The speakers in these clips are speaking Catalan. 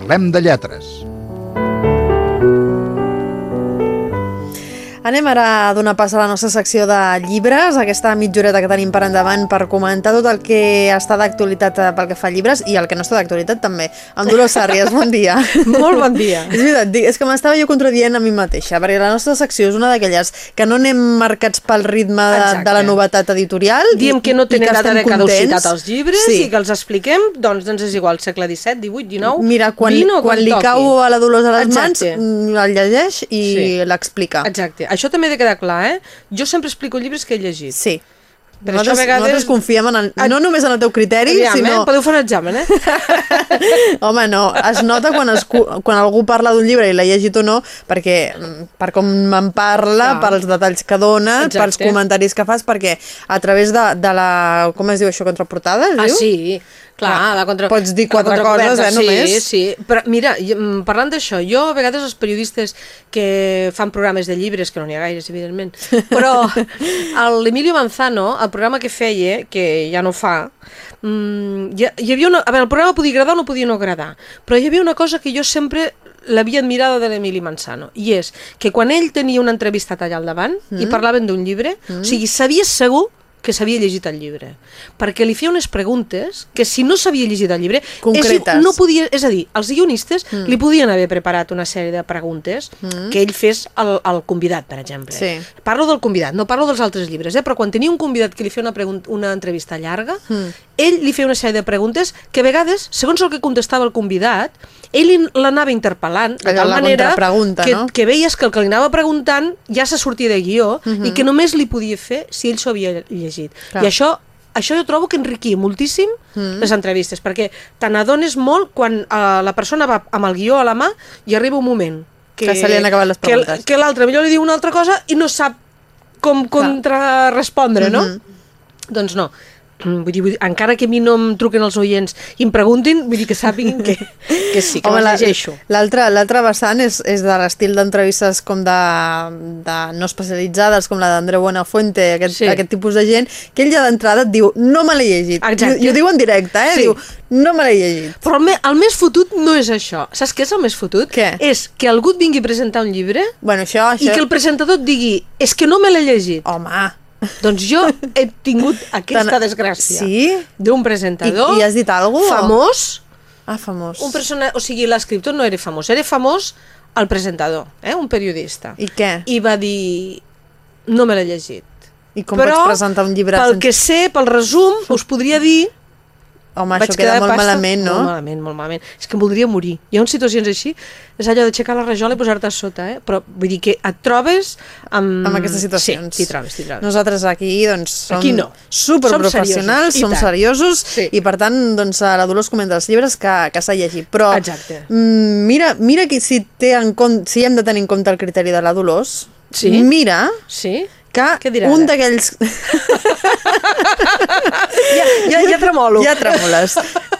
Parlem de lletres. Anem ara a donar pas a la nostra secció de llibres, aquesta mitjoreta que tenim per endavant per comentar tot el que està d'actualitat eh, pel que fa a llibres i el que no està d'actualitat també. En Dolors Sàrries, bon dia. Molt bon dia. és veritat, és que m'estava jo contradient a mi mateixa, perquè la nostra secció és una d'aquelles que no anem marcats pel ritme de, de la novetat editorial. Diem que no tenen data de caducitat els llibres sí. i que els expliquem, doncs, doncs és igual, segle XVII, XVIII, XIX, Mira, quan, 20 quan li toqui. cau a la Dolors a les Exacte. mans, mm, el llegeix i Sí. l'explica. Exacte. Això també ha de quedar clar, eh? Jo sempre explico llibres que he llegit. Sí. Per nosaltres, això a vegades- nosaltres confiem en el, no només en el teu criteri, Aviam, sinó... eh? Podeu fer un examen, eh? Home, no, es nota quan, es, quan algú parla d'un llibre i l'ha llegit o no, perquè mm, per com en parla, Clar. pels detalls que dona, Exacte. pels comentaris que fas, perquè a través de, de la... Com es diu això, contraportada? Es Ah, diu? sí, clar, la contra... pots dir quatre coses, eh, només. Sí, sí, però mira, mm, parlant d'això, jo a vegades els periodistes que fan programes de llibres, que no n'hi ha gaires, evidentment, però l'Emilio Manzano, el programa que feia, que ja no fa, mm, hi, hi havia una... A veure, el programa podia agradar o no podia no agradar, però hi havia una cosa que jo sempre l'havia admirada de l'Emili Manzano, i és que quan ell tenia una entrevista allà al davant mm. i parlaven d'un llibre, mm. o sigui, sabies segur que s'havia llegit el llibre, perquè li feia unes preguntes que si no s'havia llegit el llibre, Concretes. És, no podia, és a dir, els guionistes mm. li podien haver preparat una sèrie de preguntes mm. que ell fes al, al convidat, per exemple. Sí. Parlo del convidat, no parlo dels altres llibres, eh? però quan tenia un convidat que li feia una, una entrevista llarga, mm. ell li feia una sèrie de preguntes que a vegades, segons el que contestava el convidat, ell l'anava interpel·lant de tal manera que, no? que veies que el que li anava preguntant ja se sortia de guió Mhm. -huh. i que només li podia fer si ell s'ho havia llegit. Clar. I això això jo trobo que enriquia moltíssim mm. les entrevistes, perquè te n'adones molt quan uh, la persona va amb el guió a la mà i arriba un moment Que se li han acabat les que, preguntes. que l'altre millor li diu una altra cosa i no sap com contrarrespondre, no? Doncs no. Mm, Vull dir, vull dir, encara que a mi no em truquen els oients i em preguntin, vull dir que sàpiguen que, que sí, que Home, llegeixo. L'altre vessant és, és de l'estil d'entrevistes com de, de no especialitzades, com la d'Andreu Buenafuente, aquest, Sí. aquest tipus de gent, que ell ja d'entrada et diu, no me l'he llegit. Exacte. I, I ho diu en directe, eh? Sí. Diu, no me l'he llegit. Però el, me, el més fotut no és això. Saps què és el més fotut? Què? És que algú et vingui a presentar un llibre Bueno, això... i això... que el presentador et digui és que no me l'he llegit. Home, Doncs jo he tingut aquesta Tan- desgràcia. Sí? D'un I, presentador i has dit cosa? famós. Ah, famós. Un persona, o sigui, l'escriptor no era famós, era famós el presentador, eh? un periodista. I què? I va dir, no me l'he llegit. I com Però, pots presentar un llibre pel sense- que sé, pel resum, us podria dir Home, vaig això queda molt pasta. malament, no? Molt malament, molt malament. És que em voldria morir. Hi ha unes situacions així, és allò d'aixecar la rajola i posar-te a sota, eh? Però vull dir que et trobes amb... amb aquestes situacions. Sí, t'hi trobes, t'hi trobes. Nosaltres aquí, doncs, som Aquí no. superprofessionals, Som som seriosos, i seriosos, tant. Sí. i per tant, doncs, la Dolors comenta els llibres que, que s'ha llegit. Però Exacte. mm, mira, mira que si, té en compte, si hem de tenir en compte el criteri de la Dolors, Sí? mira Sí? que un d'aquells... Ja, ja, ja tremolo. ja tremoles.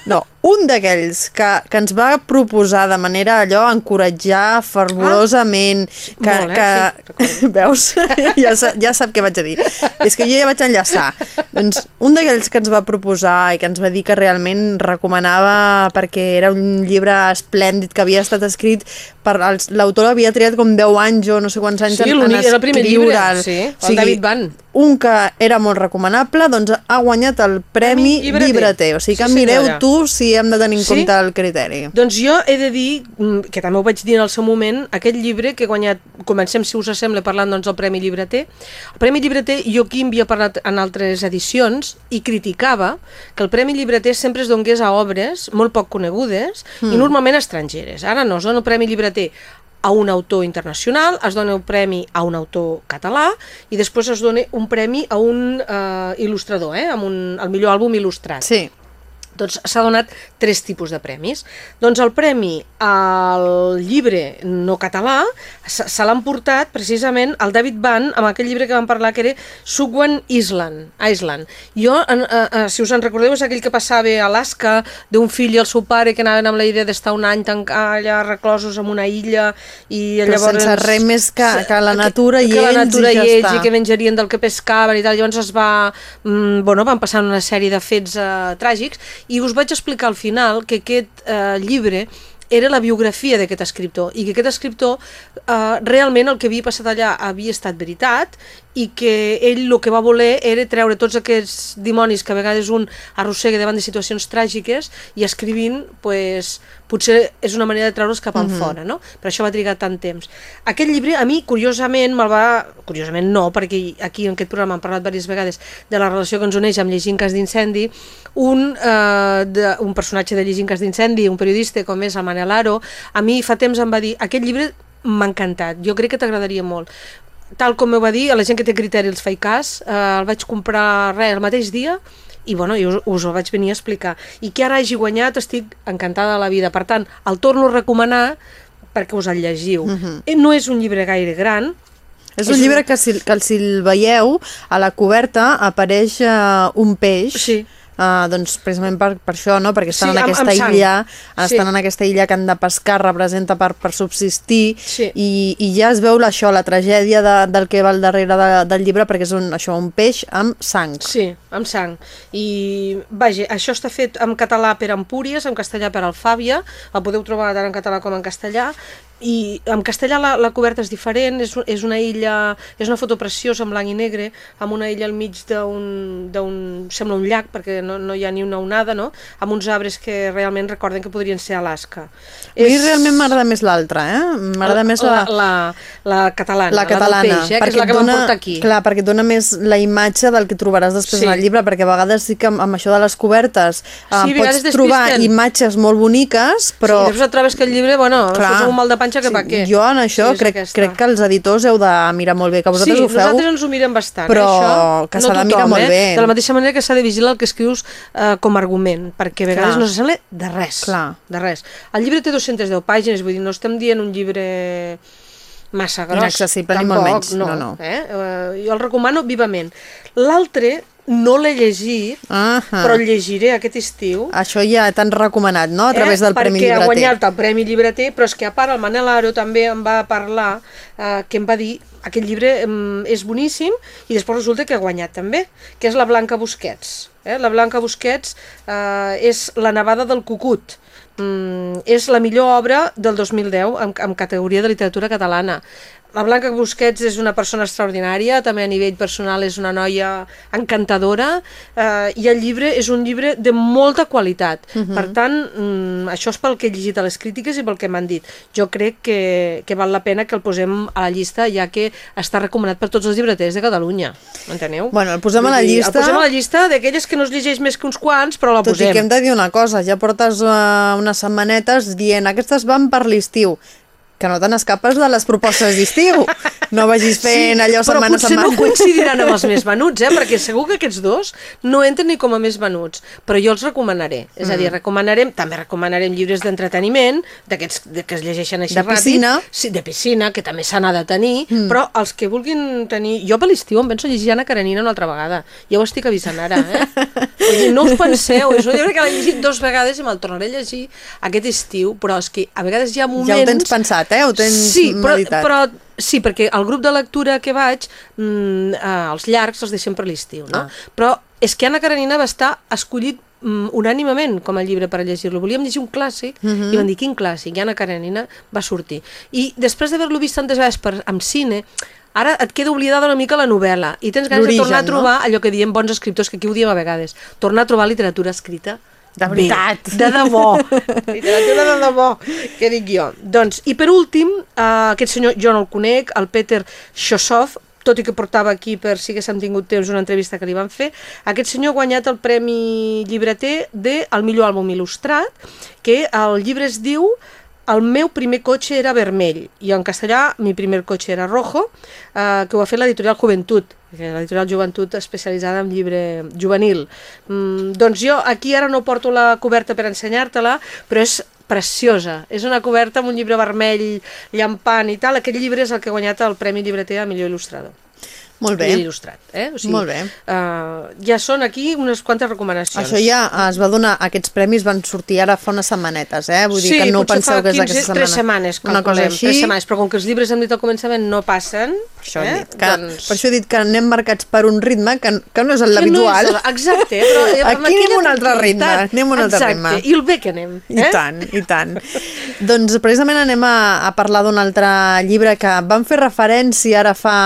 No, un d'aquells que, que ens va proposar de manera allò encoratjar fervorosament que, Molt, eh? que veus? ja, sa- ja sap què vaig a dir. És que jo ja vaig enllaçar. Doncs un d'aquells que ens va proposar i que ens va dir que realment recomanava perquè era un llibre esplèndid que havia estat escrit per l'autor l'havia triat com 10 anys o no sé quants anys Sí, en, en era el primer llibre, sí, el David Van. Un que era molt recomanable, doncs ha guanyat el Premi Premi Llibreter. Llibreter. O sigui que Sí, mireu senyora. Si hem de tenir en Sí? compte el criteri. Doncs jo he de dir, mm, que també ho vaig dir en el seu moment, aquest llibre que he guanyat, comencem si us sembla parlant doncs, del Premi Llibreter. El Premi Llibreter, jo aquí havia parlat en altres edicions i criticava que el Premi Llibreter sempre es donés a obres molt poc conegudes mm. i normalment estrangeres. Ara no, es dona el Premi Llibreter a un autor internacional, es dona un premi a un autor català i després es dona un premi a un eh, il·lustrador, eh, amb un, el millor àlbum il·lustrat. Sí. Doncs s'ha donat tres tipus de premis. Doncs el premi al llibre no català se, se l'han portat precisament al David Van amb aquell llibre que vam parlar que era Sugwan Island. Island. Jo, en, eh, eh, si us en recordeu, és aquell que passava a Alaska d'un fill i el seu pare que anaven amb la idea d'estar un any tancats allà reclosos en una illa i Però llavors... sense res més que- que la natura i que la ells i natura ja i ells i que menjarien del que pescaven i tal, llavors es va, mm, bueno, van passant una sèrie de fets eh, tràgics i us vaig explicar al final que aquest eh, llibre era la biografia d'aquest escriptor i que aquest escriptor eh, realment el que havia passat allà havia estat veritat i que ell el que va voler era treure tots aquests dimonis que a vegades un arrossega davant de situacions tràgiques i escrivint, pues, potser és una manera de treure'ls cap enfora, no? Per això va trigar tant temps. Aquest llibre, a mi, curiosament, me'l va... Curiosament no, perquè aquí en aquest programa hem parlat diverses vegades de la relació que ens uneix amb Llegint cas d'incendi, un, eh, de, un personatge de Llegint cas d'incendi, un periodista com és el Manel Aro, a mi fa temps em va dir, aquest llibre m'ha encantat, jo crec que t'agradaria molt tal com m'ho va dir, a la gent que té criteri els faig cas, eh, el vaig comprar res el mateix dia i bueno, jo us, us ho vaig venir a explicar. I que ara hagi guanyat estic encantada de la vida. Per tant, el torno a recomanar perquè us el llegiu. Uh -huh. No és un llibre gaire gran, és un llibre que si, que si el veieu, a la coberta apareix uh, un peix sí uh, doncs precisament per, per això, no? perquè estan sí, en aquesta amb, amb illa, sí. estan en aquesta illa que han de pescar, representa per, per subsistir, sí. i, i ja es veu això, la tragèdia de, del que va al darrere de, del llibre, perquè és un, això, un peix amb sang. Sí, amb sang. I, vaja, això està fet en català per Empúries, en castellà per Alfàbia, el podeu trobar tant en català com en castellà, i en castellà la, la coberta és diferent, és, és una illa, és una foto preciosa en blanc i negre, amb una illa al mig d'un, sembla un llac, perquè no, no hi ha ni una onada, no? amb uns arbres que realment recorden que podrien ser Alaska. A mi és... realment m'agrada més l'altra, eh? M'agrada més la... La, la, la catalana, la, catalana, la del peix, eh? que és la que dona, aquí. Clar, perquè dona més la imatge del que trobaràs després sí. en el llibre, perquè a vegades sí que amb, amb això de les cobertes sí, eh, pots trobar imatges molt boniques, però... Sí, després et trobes que el llibre, bueno, clar, és un mal de panxa panxa que sí, què. Jo en això sí, crec, crec que els editors heu de mirar molt bé, que vosaltres sí, ho feu. Sí, nosaltres ens ho mirem bastant, però eh, això. que s'ha no de mirar molt eh? bé. De la mateixa manera que s'ha de vigilar el que escrius eh, com a argument, perquè a vegades Clar. no s'assembla de res. Clar. De res. El llibre té 210 pàgines, vull dir, no estem dient un llibre massa gros. Inaccessible, ni molt menys. No, no. no. Eh? Uh, jo el recomano vivament. L'altre no l'he llegit, uh -huh. però el llegiré aquest estiu. Això ja t'han recomanat, no?, a través eh? del Premi Llibreter. Perquè ha guanyat el Premi Llibreter, però és que a part el Manel Aro també em va parlar, eh, que em va dir aquest llibre um, és boníssim i després resulta que ha guanyat també, que és la Blanca Busquets. Eh? La Blanca Busquets eh, és La nevada del cucut, mm, és la millor obra del 2010 en, en categoria de literatura catalana. La Blanca Busquets és una persona extraordinària, també a nivell personal és una noia encantadora eh, i el llibre és un llibre de molta qualitat. Uh -huh. Per tant, mm, això és pel que he llegit a les crítiques i pel que m'han dit. Jo crec que, que val la pena que el posem a la llista ja que està recomanat per tots els llibreters de Catalunya. M'enteneu? Bueno, el posem a la llista... El posem a la llista d'aquelles que no es llegeix més que uns quants, però la Tot posem. Tot i que hem de dir una cosa, ja portes uh, unes setmanetes dient aquestes van per l'estiu que no te n'escapes de les propostes d'estiu. No vagis fent sí, allò setmana a setmana. Però potser no coincidiran amb els més venuts, eh? perquè segur que aquests dos no entren ni com a més venuts, però jo els recomanaré. És mm. a dir, mm. recomanarem, també recomanarem llibres d'entreteniment, d'aquests que es llegeixen així de ràpid. Piscina. Sí, de piscina, que també se n'ha de tenir, mm. però els que vulguin tenir... Jo per l'estiu em penso llegir Anna Karenina una altra vegada. Ja ho estic avisant ara, eh? Vull dir, no us penseu, és un llibre que l'he llegit dos vegades i me'l tornaré a llegir aquest estiu, però és que a vegades hi ha moments... Ja ho tens pensat, eh? Ho tens sí, però, meditat. però sí, perquè el grup de lectura que vaig, mm, eh, els llargs els deixem per l'estiu, no? Ah. Però és que Anna Karenina va estar escollit mm, unànimament com a llibre per llegir-lo. Volíem llegir un clàssic uh -huh. i van dir, quin clàssic? I Anna Karenina va sortir. I després d'haver-lo vist tantes vegades per, amb cine, ara et queda oblidada una mica la novel·la i tens ganes de tornar a trobar no? allò que diem bons escriptors, que aquí ho diem a vegades, tornar a trobar literatura escrita de veritat. Bé, de debò. Literatura de debò, què dic jo. Doncs, i per últim, uh, aquest senyor jo no el conec, el Peter Shosov, tot i que portava aquí per si haguéssim tingut temps una entrevista que li van fer, aquest senyor ha guanyat el Premi Llibreter de el millor àlbum il·lustrat, que el llibre es diu el meu primer cotxe era vermell i en castellà mi primer cotxe era rojo, eh, que ho ha fet l'editorial Joventut, l'editorial Joventut especialitzada en llibre juvenil. Mm, doncs jo aquí ara no porto la coberta per ensenyar-te-la, però és preciosa. És una coberta amb un llibre vermell llampant i tal. Aquest llibre és el que ha guanyat el Premi Llibreter a millor il·lustrador. Molt bé. I il·lustrat. Eh? O sigui, Molt bé. Uh, ja són aquí unes quantes recomanacions. Això ja es va donar, aquests premis van sortir ara fa unes setmanetes, eh? Vull dir sí, que no penseu que és 15, aquesta setmana. Tres setmanes, Una cosa calculem, així. Tres setmanes, però com que els llibres hem dit al començament no passen... Això eh? he dit, que, doncs... Per això he dit que anem marcats per un ritme que, que no és no l'habitual. és- Exacte, però eh, Aquí anem un altre ritme, anem un altre Exacte, ritme. I el bé que anem. I Eh? tant, i tant. doncs precisament anem a, a parlar d'un altre llibre que vam fer referència ara fa...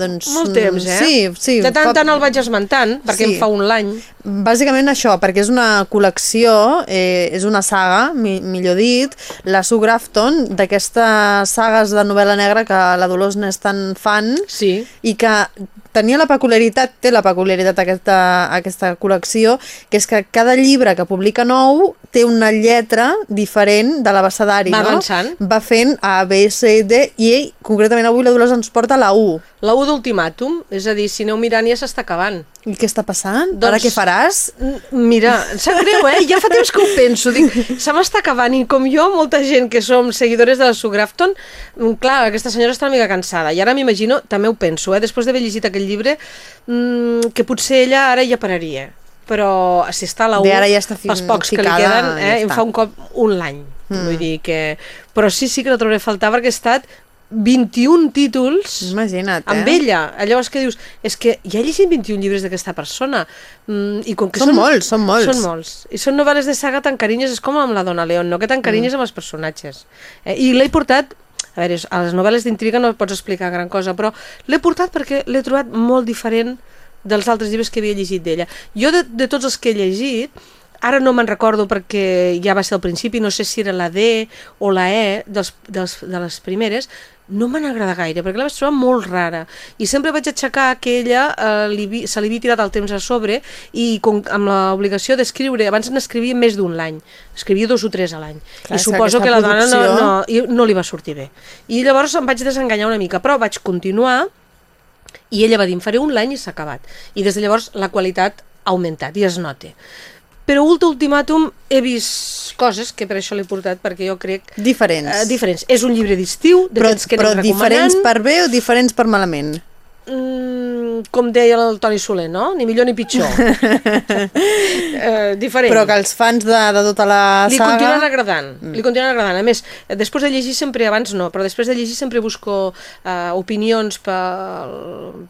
Doncs, Molt temps, eh? Sí, sí. De tant fa- tant el vaig esmentant, perquè Sí. em fa un l'any. Bàsicament això, perquè és una col·lecció, eh, és una saga, mi, millor dit, la Sue Grafton, d'aquestes sagues de novel·la negra que la Dolors n'és tan fan Sí. i que tenia la peculiaritat, té la peculiaritat aquesta, aquesta col·lecció, que és que cada llibre que publica nou té una lletra diferent de l'abecedari, Va no? avançant. Va fent A, B, C, D, i concretament avui la Dolors ens porta la U. La U d'ultimàtum, és a dir, si aneu mirant ja s'està acabant. I què està passant? Doncs- Ara què faràs? Mira, em sap greu, eh? Ja fa temps que ho penso. Dic, se m'està acabant i com jo, molta gent que som seguidores de la Sue Grafton, clar, aquesta senyora està una mica cansada. I ara m'imagino, també ho penso, eh? després d'haver llegit aquell llibre, mm, que potser ella ara ja pararia. Però si està a la U, Bé, ara ja està els pocs que li ficada, queden, ja eh, em està. fa un cop un l'any. Mm. Vull dir que... Però sí, sí que la trobaré a faltar perquè ha estat 21 títols Imagina't, eh? amb ella. Llavors que dius, és que ja he llegit 21 llibres d'aquesta persona. Mm, i com que Són molts, són molts. Són molts. I són novel·les de saga tan carinyes, és com amb la Dona León, no? que tan carinyes mm. amb els personatges. Eh, I l'he portat, a veure, a les novel·les d'intriga no pots explicar gran cosa, però l'he portat perquè l'he trobat molt diferent dels altres llibres que havia llegit d'ella. Jo, de, de tots els que he llegit, ara no me'n recordo perquè ja va ser al principi, no sé si era la D o la E dels, dels, de les primeres, no me n'agrada gaire, perquè la vaig trobar molt rara. I sempre vaig aixecar que ella eh, li, se li havia tirat el temps a sobre i com, amb l'obligació d'escriure, abans n'escrivia més d'un l'any, escrivia dos o tres a l'any. I suposo que la dona no, no, i no li va sortir bé. I llavors em vaig desenganyar una mica, però vaig continuar i ella va dir, faré un l'any i s'ha acabat. I des de llavors la qualitat ha augmentat i es nota. Però Ultra Ultimàtum he vist coses que per això l'he portat, perquè jo crec... Diferents. Eh, diferents. És un llibre d'estiu, però, d'aquests que però anem diferents recomanant. per bé o diferents per malament? Mm, com deia el Toni Soler, no? Ni millor ni pitjor. eh, diferent. Però que els fans de, de tota la li saga... continuen agradant, mm. li continuen agradant. A més, eh, després de llegir sempre, abans no, però després de llegir sempre busco uh, opinions pel,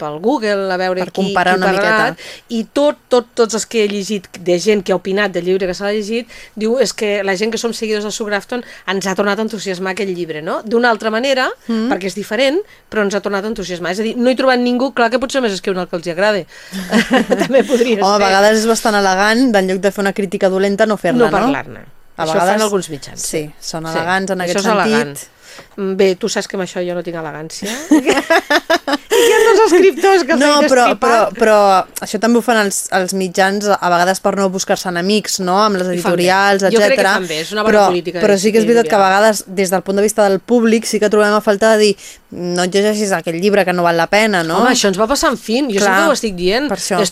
pel Google, a veure Per qui, comparar qui una ha parlat, miqueta. i tot, tot, tots els que he llegit de gent que ha opinat del llibre que s'ha llegit, diu és que la gent que som seguidors de Sue Grafton ens ha tornat a entusiasmar aquell llibre, no? D'una altra manera, mm. perquè és diferent, però ens ha tornat a entusiasmar. És a dir, no he trobat ningú, clar que potser més escriu el que els agrada. També podria Home, a ser. vegades és bastant elegant, d'en lloc de fer una crítica dolenta, no fer-la, no no? parlar-ne. A Això vegades- fan alguns mitjans. Sí, són elegants en això aquest és elegant. sentit. Mm, Bé, tu saps que amb això jo no tinc elegància. Tots els escriptors que No, però, però, però això també ho fan els, els mitjans a vegades per no buscar-se enemics, no?, amb les bé. editorials, Jo crec que etc. fan bé, és una bona però, política Però sí que és veritat que a vegades, des del punt de vista del públic, sí que trobem a falta de dir no et llegeixis aquell llibre que no val la pena, no? Home, això ens va passar en fin, jo Clar, sempre ho estic dient. per això.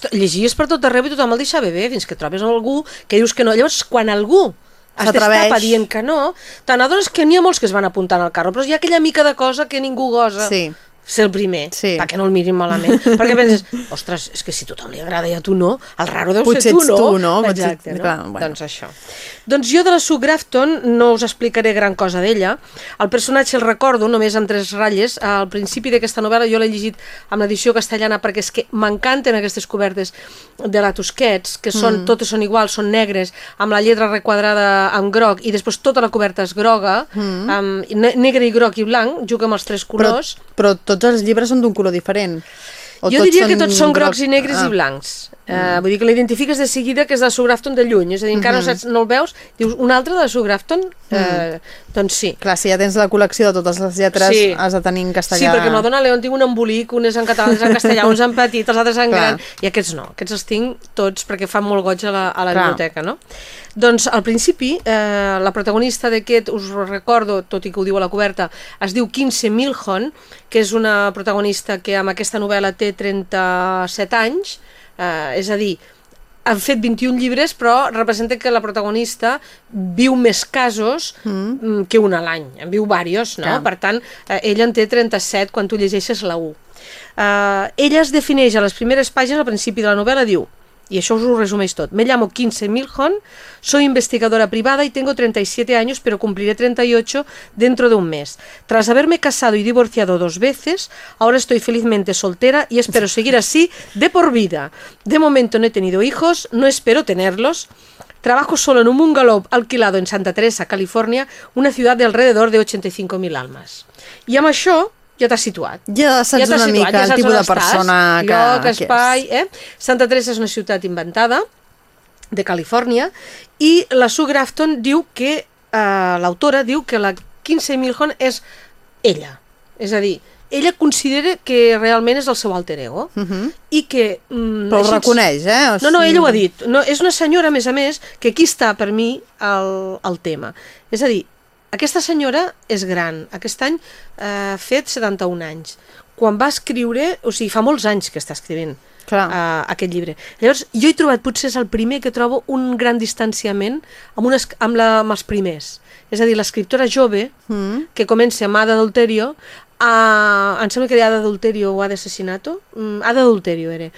Per tot arreu i tothom el deixa bé, fins que trobes algú que dius que no. Llavors, quan algú es destapa dient que no, te n'adones que n'hi ha molts que es van apuntant al carro, però hi ha aquella mica de cosa que ningú gosa. Sí. Ser el primer, Sí. perquè no el mirin malament. perquè penses, ostres, és que si a tothom li agrada i a tu no, el raro deu Potser ser tu, ets no? tu, no? Exacte, no? clar, bueno. Doncs això. Doncs jo de la Sue Grafton no us explicaré gran cosa d'ella. El personatge el recordo només amb tres ratlles. Al principi d'aquesta novel·la jo l'he llegit amb l'edició castellana perquè és que m'encanten aquestes cobertes de la Tusquets, que són, mm. totes són iguals, són negres, amb la lletra requadrada en groc i després tota la coberta és groga, mm. amb ne negre i groc i blanc, juga amb els tres Però, colors. però tots els llibres són d'un color diferent. O jo diria que tots són groc- grocs i negres ah. i blancs. Uh, vull dir que l'identifiques de seguida que és de Grafton de lluny, és a dir, encara Mhm. no, saps, no el veus, dius, un altre de Sue Grafton? Uh, doncs sí. Clar, si ja tens la col·lecció de totes les lletres, Sí. has de tenir en castellà. Sí, perquè Dona León tinc un embolic, un és en català, uns en castellà, uns en petit, els altres en Clar. gran, i aquests no, aquests els tinc tots perquè fan molt goig a la, a la Clar. biblioteca, no? Doncs al principi, eh, la protagonista d'aquest, us recordo, tot i que ho diu a la coberta, es diu Quince Milhon, que és una protagonista que amb aquesta novel·la té 37 anys, eh, és a dir, han fet 21 llibres, però representa que la protagonista viu més casos mm. que un a l'any. En viu diversos, no? Clar. Per tant, eh, ella en té 37 quan tu llegeixes la 1. Uh, ella es defineix a les primeres pàgines, al principi de la novel·la, diu y eso os lo resumeix tot. Me llamo 15 Milhon, soy investigadora privada y tengo 37 años, pero cumpliré 38 dentro de un mes. Tras haberme casado y divorciado dos veces, ahora estoy felizmente soltera y espero seguir así de por vida. De momento no he tenido hijos, no espero tenerlos. Trabajo solo en un bungalow alquilado en Santa Teresa, California, una ciudad de alrededor de 85.000 almas. I amb això ja t'has situat. Ja saps t'has una situat, mica ja el tipus de estàs, persona que- Lloc, que és. espai, eh? Santa Teresa és una ciutat inventada de Califòrnia i la Sue Grafton diu que, eh, l'autora diu que la Kinsey Milhon és ella. És a dir, ella considera que realment és el seu alter ego Uh -huh. i que... Mm, Però ho així- reconeix, eh? O no, no, sigui- ella ho ha dit. No, és una senyora, a més a més, que aquí està per mi el, el tema. És a dir, aquesta senyora és gran. Aquest any ha eh, fet 71 anys. Quan va escriure, o sigui, fa molts anys que està escrivint Clar. uh, aquest llibre. Llavors, jo he trobat, potser és el primer que trobo un gran distanciament amb, unes, amb, la, amb els primers. És a dir, l'escriptora jove, Mm. que comença amb Ada d'Adulterio, a, em sembla que era Ada d'Adulterio o Ada d'Assassinato, mm, Ada d'Adulterio era,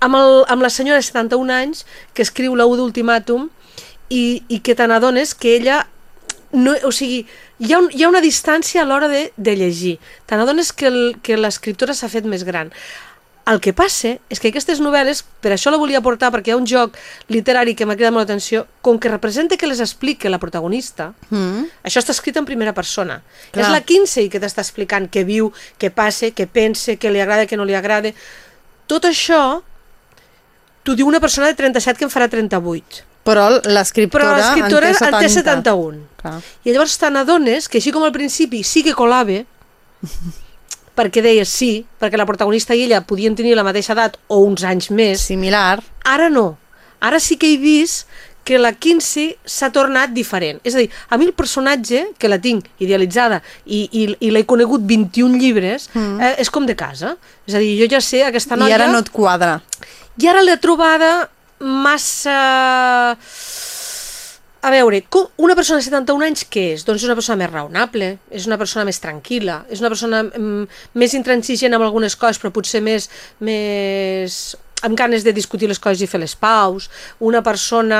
amb, el, amb la senyora de 71 anys que escriu la U d'Ultimàtum i, i que te n'adones que ella no, o sigui, hi ha, un, hi ha una distància a l'hora de, de llegir. Te n'adones que l'escriptora s'ha fet més gran. El que passa és que aquestes novel·les, per això la volia portar, perquè hi ha un joc literari que m'ha cridat molt l'atenció, com que representa que les explica la protagonista, Mm. això està escrit en primera persona. Clar. És la Kinsey que t'està explicant què viu, què passa, què pensa, què li agrada, què no li agrada. Tot això t'ho diu una persona de 37 que en farà 38. Però l'escriptora l'escriptora en té 70. en té 71. Clar. I llavors te n'adones que així com al principi sí que colava, perquè deies sí, perquè la protagonista i ella podien tenir la mateixa edat o uns anys més, Similar. ara no. Ara sí que he vist que la Kinsey s'ha tornat diferent. És a dir, a mi el personatge, que la tinc idealitzada i, i, i l'he conegut 21 llibres, mm. eh, és com de casa. És a dir, jo ja sé, aquesta noia... I ara no et quadra. I ara l'he trobada massa... A veure, com una persona de 71 anys què és? Doncs és una persona més raonable, és una persona més tranquil·la, és una persona mm, més intransigent amb algunes coses, però potser més, més amb ganes de discutir les coses i fer les paus, una persona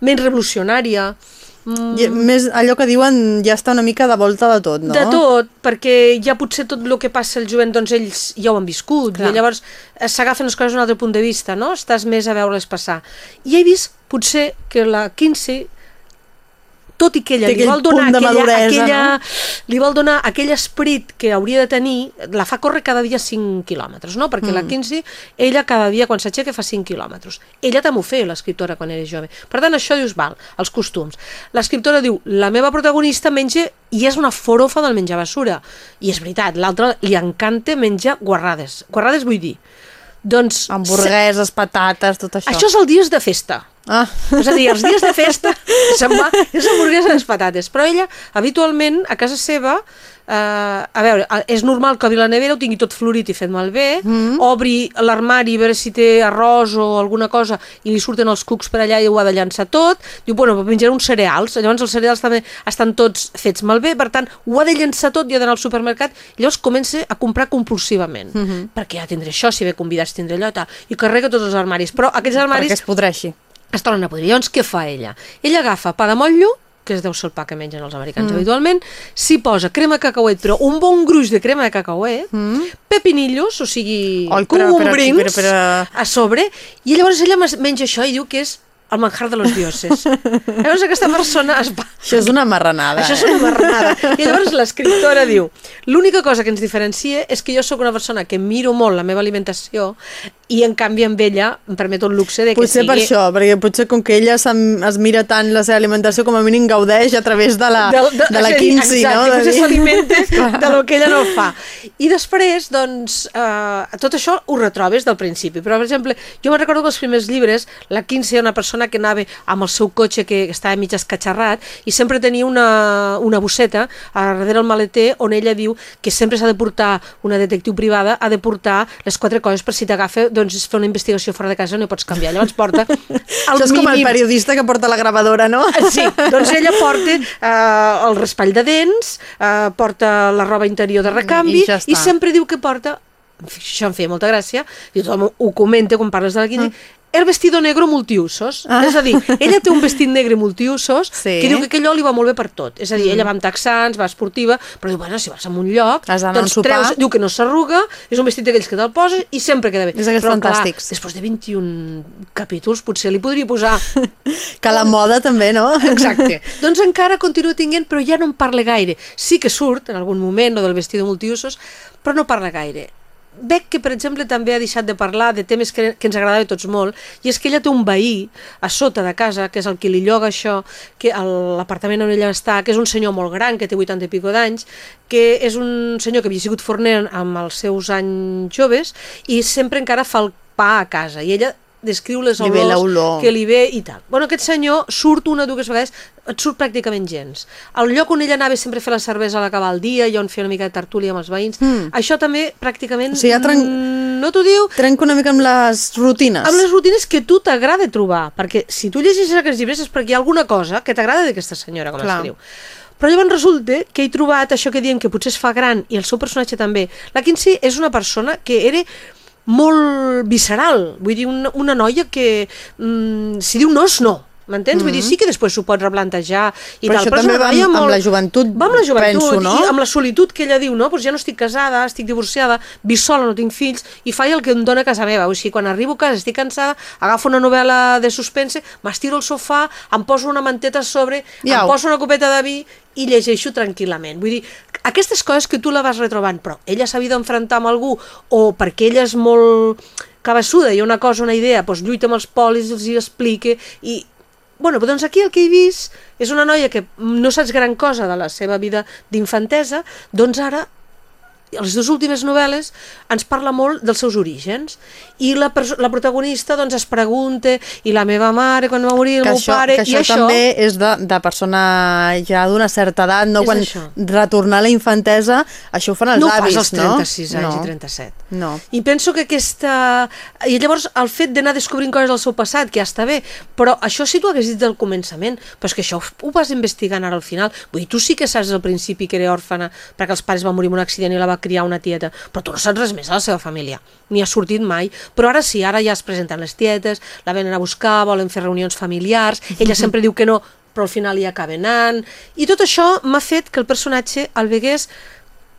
menys revolucionària, mm, I, més allò que diuen ja està una mica de volta de tot, no? de tot, perquè ja potser tot el que passa al jovent, doncs ells ja ho han viscut, Clar. i llavors eh, s'agafen les coses d'un altre punt de vista, no? Estàs més a veure-les passar. I he vist, potser, que la Kinsey, tot i que ella li vol donar aquella, maduresa, aquella, li vol donar aquell esperit que hauria de tenir, la fa córrer cada dia 5 quilòmetres, no? Perquè mm. la Kinsey, ella cada dia quan s'aixeca fa 5 quilòmetres. Ella també ho feia, l'escriptora, quan era jove. Per tant, això dius, val, els costums. L'escriptora diu, la meva protagonista menja i és una forofa del menjar basura. I és veritat, l'altra li encanta menjar guarrades. Guarrades vull dir. Doncs... Hamburgueses, patates, tot això. Això és el dies de festa. Ah. És a dir, els dies de festa se'n va, és hamburguesa i les patates. Però ella, habitualment, a casa seva, eh, a veure, és normal que obri la nevera, ho tingui tot florit i fet malbé, mm. obri l'armari a veure si té arròs o alguna cosa i li surten els cucs per allà i ho ha de llançar tot, diu, bueno, però menjaré uns cereals, llavors els cereals també estan tots fets malbé, per tant, ho ha de llançar tot i ha d'anar al supermercat, llavors comença a comprar compulsivament, mm -hmm. perquè ja tindré això, si ve convidats tindré allò, i tal, i carrega tots els armaris, però aquells armaris Perquè es podreixi. Es tornen a podrir. Llavors, què fa ella? Ella agafa pa de motllo, que es deu ser el pa que mengen els americans mm. habitualment, s'hi posa crema de cacauet, però un bon gruix de crema de cacauet, mm. pepinillos, o sigui, Ai, però- però- cogombrins, però- però- a sobre, i llavors ella menja això i diu que és el manjar de los dioses. llavors aquesta persona es va... Això és una marranada. Això és eh? una marranada. I llavors l'escriptora diu l'única cosa que ens diferencia és que jo sóc una persona que miro molt la meva alimentació i en canvi amb ella em permeto el luxe de que Potser sigui... per això, perquè potser com que ella es mira tant la seva alimentació, com a mínim gaudeix a través de la, de, de, la és a dir, Kinsey, exacte, no? De potser s'alimenta de lo que ella no fa. I després, doncs, eh, tot això ho retrobes del principi. Però, per exemple, jo me recordo que els primers llibres, la Kinsey era una persona que anava amb el seu cotxe que estava mig escatxarrat i sempre tenia una, una bosseta a darrere el maleter on ella diu que sempre s'ha de portar una detectiu privada, ha de portar les quatre coses per si t'agafa, doncs, és fer una investigació fora de casa no pots canviar. Llavors porta el Això és com el mínim- periodista que porta la gravadora, no? Sí, doncs ella porta eh, el raspall de dents, eh, porta la roba interior de recanvi I ja està. i sempre diu que porta això em feia molta gràcia, i tothom ho comenta quan parles de la 15, mm el vestido negro multiusos. Ah. És a dir, ella té un vestit negre multiusos sí. que diu que aquell li va molt bé per tot. És a dir, mm. ella va amb texans, va esportiva, però diu, bueno, si vas a un lloc, doncs treus, diu que no s'arruga, és un vestit d'aquells que te'l poses i sempre queda bé. És d'aquests fantàstics. Clar, després de 21 capítols potser li podria posar... que la moda també, no? Exacte. doncs encara continua tinguent, però ja no en parla gaire. Sí que surt en algun moment, lo del vestido multiusos, però no parla gaire veig que, per exemple, també ha deixat de parlar de temes que, que ens agradava tots molt, i és que ella té un veí a sota de casa, que és el que li lloga això, que l'apartament on ella està, que és un senyor molt gran, que té 80 i pico d'anys, que és un senyor que havia sigut forner amb els seus anys joves i sempre encara fa el pa a casa, i ella descriu les olors que li ve i tal. Bueno, aquest senyor surt una o dues vegades, et surt pràcticament gens. El lloc on ella anava sempre a fer la cervesa a l'acabar el dia, i on feia una mica de tertúlia amb els veïns, mm. això també pràcticament o sigui, ja tren... no t'ho diu... Trenca una mica amb les rutines. Amb les rutines que tu t'agrada trobar, perquè si tu llegeixes aquests llibres és perquè hi ha alguna cosa que t'agrada d'aquesta senyora, com Clar. escriu. Però llavors resulta que he trobat això que diem que potser es fa gran, i el seu personatge també. La Kinsey és una persona que era molt visceral, vull dir, una, una noia que mm, si diu no és no, M'entens? Mm -hmm. Vull dir, sí que després s'ho pot replantejar i però tal. Això però també va amb, molt... amb la joventut, va amb la joventut penso, no? i amb la solitud que ella diu, no? Pues ja no estic casada, estic divorciada, visc sola, no tinc fills, i faig el que em dóna a casa meva. O sigui, quan arribo a casa estic cansada, agafo una novel·la de suspense, m'estiro al sofà, em poso una manteta a sobre, ja. em poso una copeta de vi i llegeixo tranquil·lament. Vull dir, aquestes coses que tu la vas retrobant, però ella s'havia d'enfrontar amb algú o perquè ella és molt cabassuda i una cosa, una idea, doncs lluita amb els polis, els hi explica i Bueno, doncs aquí el que he vist és una noia que no saps gran cosa de la seva vida d'infantesa, doncs ara les dues últimes novel·les ens parla molt dels seus orígens i la, la protagonista doncs es pregunta i la meva mare quan va morir el que meu això, pare que això i això també és de, de persona ja d'una certa edat no? quan això. retornar a la infantesa això ho fan els no avis no als 36 anys no. i 37 no. i penso que aquesta i llavors el fet d'anar descobrint coses del seu passat que ja està bé, però això sí tu hagués dit del començament, però que això ho vas investigant ara al final, vull dir, tu sí que saps al principi que era òrfana perquè els pares van morir en un accident i la va criar una tieta, però tu no saps res més de la seva família, ni ha sortit mai, però ara sí, ara ja es presenten les tietes, la venen a buscar, volen fer reunions familiars, ella sempre diu que no, però al final hi acaba anant, i tot això m'ha fet que el personatge el vegués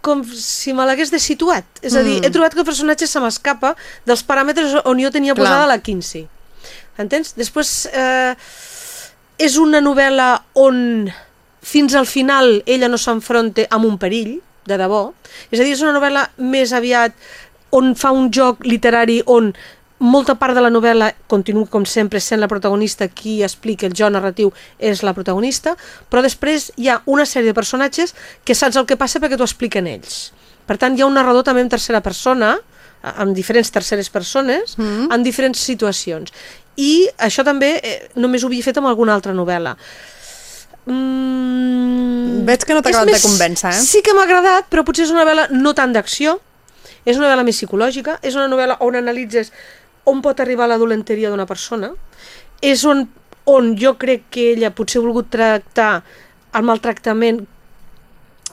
com si me l'hagués desituat. És a dir, mm. he trobat que el personatge se m'escapa dels paràmetres on jo tenia Clar. posada la 15. Entens? Després, eh, és una novel·la on fins al final ella no s'enfronta amb un perill, de debò. És a dir, és una novel·la més aviat on fa un joc literari on molta part de la novel·la continua com sempre sent la protagonista, qui explica el joc narratiu és la protagonista, però després hi ha una sèrie de personatges que saps el que passa perquè t'ho expliquen ells. Per tant, hi ha un narrador també en tercera persona, amb diferents terceres persones, mm -hmm. en diferents situacions. I això també eh, només ho havia fet amb alguna altra novel·la. Mm, Veig que no t'ha acabat més... de convèncer, eh? Sí que m'ha agradat, però potser és una novel·la no tant d'acció, és una novel·la més psicològica, és una novel·la on analitzes on pot arribar la dolenteria d'una persona, és on, on jo crec que ella potser ha volgut tractar el maltractament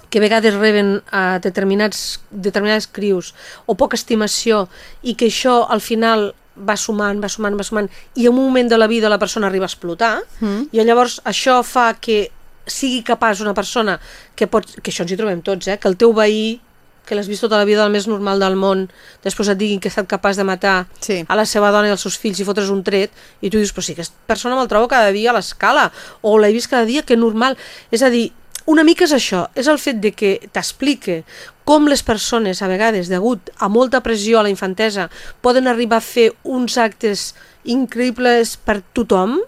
que a vegades reben a determinats, determinats crius o poca estimació i que això al final va sumant, va sumant, va sumant, i en un moment de la vida la persona arriba a explotar, mm. i llavors això fa que sigui capaç una persona que pot, que això ens hi trobem tots, eh? que el teu veí que l'has vist tota la vida el més normal del món, després et diguin que ha estat capaç de matar sí. a la seva dona i als seus fills i fotre's un tret, i tu dius, però si aquesta persona me'l trobo cada dia a l'escala, o l'he vist cada dia, que normal. És a dir, una mica és això, és el fet de que t'explique com les persones, a vegades, degut a molta pressió a la infantesa, poden arribar a fer uns actes increïbles per tothom,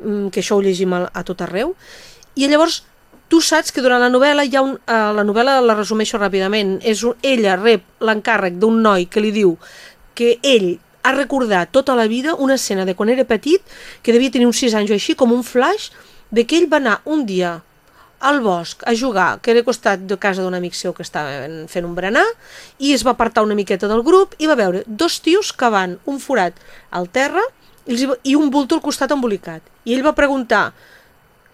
mm, que això ho llegim a, a tot arreu, i llavors tu saps que durant la novel·la hi ha un... Eh, la novel·la la resumeixo ràpidament, és un, ella rep l'encàrrec d'un noi que li diu que ell ha recordat tota la vida una escena de quan era petit, que devia tenir uns 6 anys o així, com un flash, de que ell va anar un dia al bosc a jugar, que era costat de casa d'un amic seu que estava fent un berenar, i es va apartar una miqueta del grup i va veure dos tios cavant un forat al terra i un bulto al costat embolicat. I ell va preguntar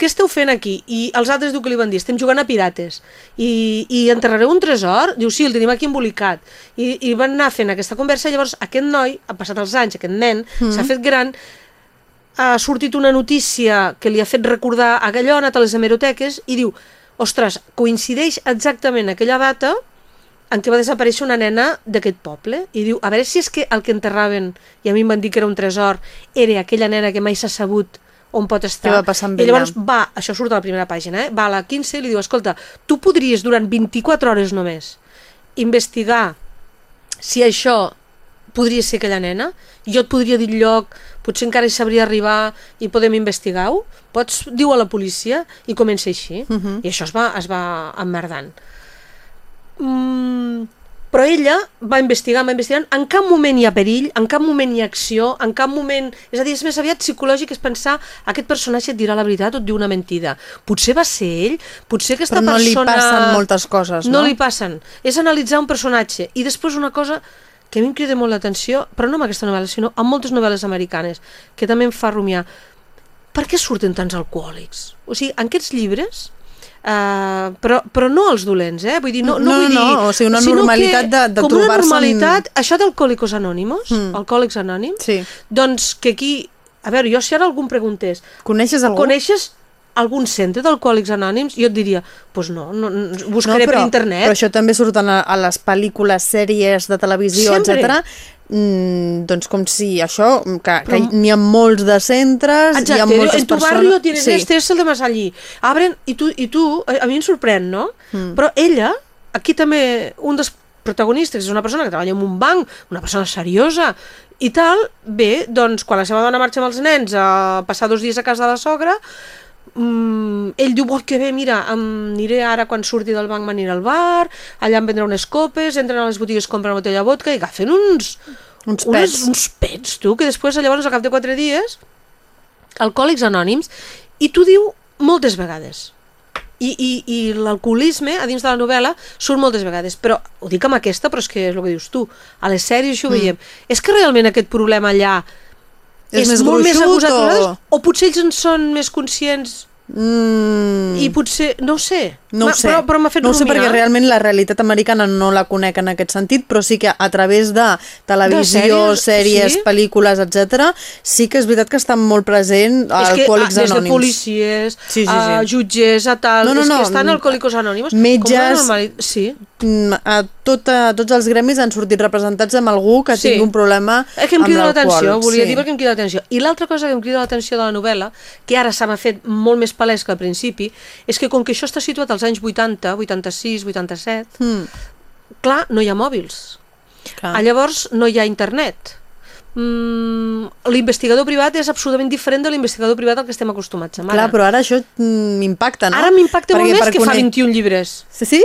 què esteu fent aquí? I els altres diu que li van dir, estem jugant a pirates. I, i enterrareu un tresor? Diu, sí, el tenim aquí embolicat. I, I van anar fent aquesta conversa, llavors aquest noi, ha passat els anys, aquest nen, mm. s'ha fet gran, ha sortit una notícia que li ha fet recordar ha anat a les hemeroteques i diu, ostres, coincideix exactament aquella data en què va desaparèixer una nena d'aquest poble i diu, a veure si és que el que enterraven i a mi em van dir que era un tresor era aquella nena que mai s'ha sabut on pot estar. Què va passar amb I llavors ella? va, això surt a la primera pàgina, eh? va a la 15 i li diu, escolta, tu podries durant 24 hores només investigar si això podria ser aquella nena, jo et podria dir lloc, potser encara hi sabria arribar i podem investigar-ho, pots, diu a la policia, i comença així. Uh -huh. I això es va, es va emmerdant. Mm, però ella va investigant, va investigant, en cap moment hi ha perill, en cap moment hi ha acció, en cap moment... És a dir, és més aviat psicològic és pensar aquest personatge et dirà la veritat o et diu una mentida. Potser va ser ell, potser aquesta Però no li persona... passen moltes coses, no? No li passen. És analitzar un personatge. I després una cosa que a mi em crida molt l'atenció, però no amb aquesta novel·la, sinó amb moltes novel·les americanes, que també em fa rumiar. Per què surten tants alcohòlics? O sigui, en aquests llibres, Uh, però, però no els dolents, eh? Vull dir, no, no, No, vull no, dir, o sigui, una normalitat que, de- de com una trobar-se en- normalitat, això d'alcohòlicos anònimos, Mm. alcohòlics anònims, Sí. doncs que aquí, a veure, jo si ara algú em preguntés, Coneixes algú? coneixes algun centre d'alcohòlics anònims? Jo et diria, doncs pues no, no, no, no, buscaré però, per internet. Però això també surten a, a les pel·lícules, sèries de televisió, etc. Mm, doncs com si això, que, que Però- n'hi ha molts de centres, hi ha Exacte, moltes en tu persones... barrio tienes sí. este, es el de más allí. Abren, i tu, i tu a, a mi em sorprèn, no? Mm. Però ella, aquí també, un dels protagonistes és una persona que treballa en un banc, una persona seriosa, i tal, bé, doncs quan la seva dona marxa amb els nens a passar dos dies a casa de la sogra, mm, ell diu, oh, que bé, mira, em aniré ara quan surti del banc m'aniré al bar, allà em vendrà unes copes, entren a les botigues, compren una botella de vodka i agafen uns, Uns unes, pets. uns pets, tu, que després llavors al cap de quatre dies alcohòlics anònims i t'ho diu moltes vegades. I, i, i l'alcoholisme a dins de la novel·la surt moltes vegades. Però ho dic amb aquesta però és que és el que dius tu. A les sèries això ho veiem. És que realment aquest problema allà És és, més molt més gruixut acusat que o- o potser ells en són més conscients Mm, i potser, no ho sé no ho sé, però, però m'ha fet no sé perquè realment la realitat americana no la conec en aquest sentit, però sí que a través de televisió, De sèries, sèries, sí. pel·lícules, etc, sí que és veritat que està molt present és que alcohòlics ah, des de anònims. policies, Sí, sí, a sí. jutges, a tal, No, no, és no, que estan mm, alcohòlicos anònims metges. Sí, a, tot, a tots els gremis han sortit representats amb algú que Sí. tingui un problema que em crida l'atenció, volia sí. dir perquè em crida l'atenció. I l'altra cosa que em crida l'atenció de la novel·la, que ara se m'ha fet molt més palès que al principi, és que com que això està situat als anys 80, 86, 87, Mm, clar, no hi ha mòbils. clar. Llavors no hi ha internet. Mm, l'investigador privat és absolutament diferent de l'investigador privat al que estem acostumats amb Clar, però ara això mm, m'impacta, no? Ara m'impacta molt més que fa conec- 21 llibres. Sí, sí?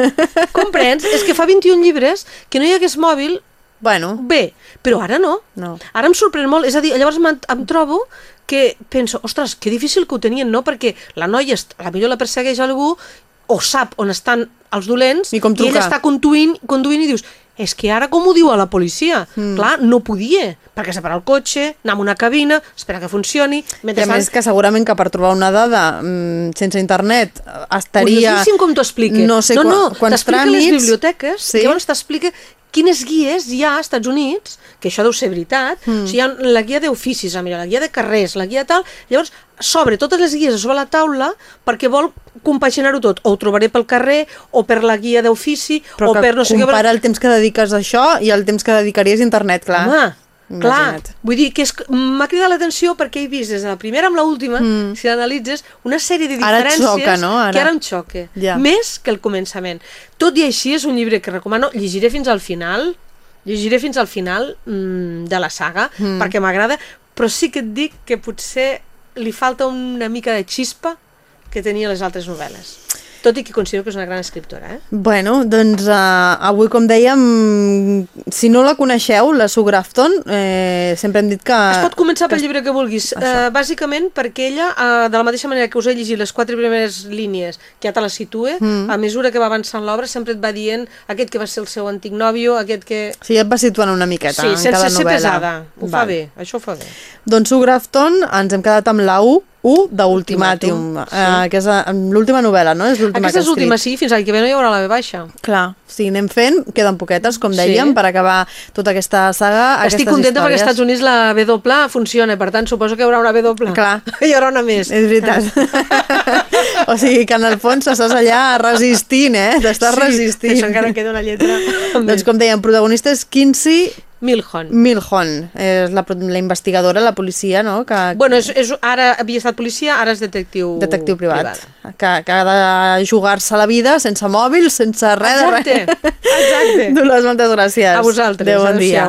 Comprens? és que fa 21 llibres que no hi hagués mòbil bueno, Bé, però ara no. No. Ara em sorprèn molt, és a dir, llavors em, em trobo que penso, ostres, que difícil que ho tenien, no? Perquè la noia, la millor la persegueix algú o sap on estan els dolents I com i ella està conduint, conduint i dius és que ara com ho diu a la policia? Mm. Clar, no podia, perquè separar el cotxe, anar a una cabina, esperar que funcioni... I a més que segurament que per trobar una dada mm, sense internet eh, estaria... Curiosíssim com t'ho explica. No sé no, no, qua- quants t'explica les tràmits... biblioteques, sí. llavors t'explica quines guies hi ha als Estats Units, que això deu ser veritat, mm. o sigui, hi ha la guia d'oficis, la millor, la guia de carrers, la guia tal, llavors sobre totes les guies sobre la taula perquè vol compaginar-ho tot, o ho trobaré pel carrer, o per la guia d'ofici, Però o per no sé què... compara el temps que dediques a això i el temps que dedicaries a internet, clar. Home, clar, vull dir que m'ha cridat l'atenció perquè he vist des de la primera amb l'última, mm. si l'analitzes, una sèrie de Ara diferències xoca, no? Ara. que ara em xoca, Ja. més que el començament. Tot i així és un llibre que recomano, llegiré fins al final, llegiré fins al final mm, de la saga, mm. perquè m'agrada, però sí que et dic que potser li falta una mica de xispa que tenia les altres novel·les. Tot i que considero que és una gran escriptora, eh? Bueno, doncs uh, avui, com dèiem, si no la coneixeu, la Sue Grafton, eh, sempre hem dit que... Es pot començar pel que- llibre que vulguis, uh, bàsicament perquè ella, uh, de la mateixa manera que us he llegit les quatre primeres línies, que ja te les situe, mm. a mesura que va avançant l'obra sempre et va dient aquest que va ser el seu antic nòvio, aquest que... Sí, et va situant una miqueta Sí, en sense cada ser novel·la. pesada. Ho fa Val. bé, això ho fa bé. Doncs Sue Grafton, ens hem quedat amb l'Au, 1 d'Ultimàtum, Ultimàtum, eh, que és eh, l'última novel·la, no? És l'última Aquesta que és l'última, sí, fins l'any que ve no hi haurà la B baixa. Clar, sí, anem fent, queden poquetes, com Sí. dèiem, per acabar tota aquesta saga, Estic contenta perquè als històries. Estats Units la B doble funciona, per tant suposo que hi haurà una B doble. Clar. Hi haurà una més. És veritat. o sigui que en el fons estàs allà resistint, eh? T'estàs Sí, resistint. Això encara queda una lletra. doncs com dèiem, protagonista és Kinsey Milhon. Milhon, és la, la investigadora, la policia, no? Que, Bueno, és, és, ara havia estat policia, ara és detectiu, detectiu privat, Que, que ha de jugar-se la vida sense mòbil, sense res Exacte, de res. exacte. Dolors, moltes gràcies. A vosaltres, Adéu, bon dia.